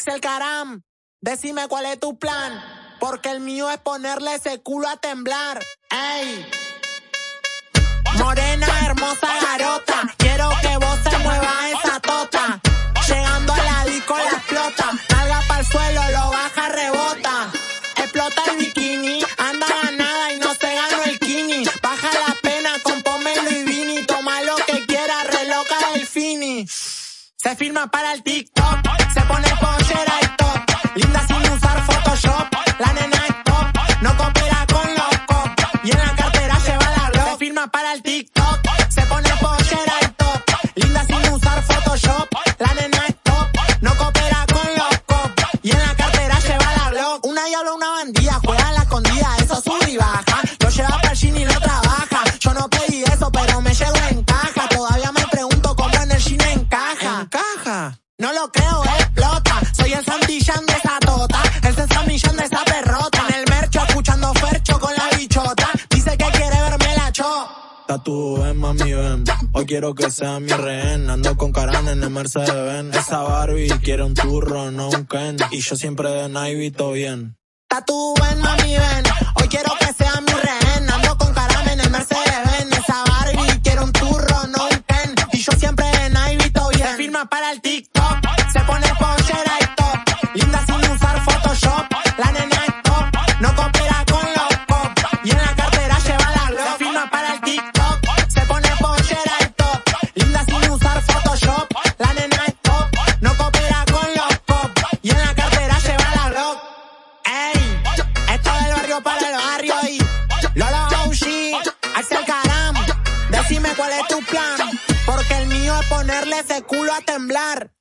Axel Caram, decime cuál es tu plan. Porque el mío es ponerle ese culo a temblar. ¡Ey! Morena, hermosa garota, quiero que vos se muevas esa tota. Llegando a la disco la explota, salga para el suelo, lo baja, rebota. Explota el bikini, anda ganada y no se ganó el kini. Baja la pena con pomelo y vini, toma lo que quiera, reloca del fini. Se firma para el TikTok, se pone pollera juega la escondida, eso sube y baja. Lo lleva para el y lo trabaja. Yo no pedí eso, pero me llegó en caja. Todavía me pregunto cómo en el gym encaja. Caja. No lo creo, explota. Soy el Santillán de esa tota. El César de esa perrota. En el mercho, escuchando Fercho con la bichota. Dice que quiere verme la cho. Tatu, ven, mami, ven. Hoy quiero que sea mi rehén. Ando con Caran en el Mercedes Benz. Esa Barbie quiere un turro, no un Ken. Y yo siempre de todo bien. Tatu, ven, mami, ven. Hoy quiero que sea mi rehén. Ando con Caram en el Mercedes Benz. Esa Barbie quiere un turro, no un Ken. Y yo siempre de Navy, todo bien. Se firma para el TikTok. Decime cuál es tu plan. Porque el mío es ponerle ese culo a temblar.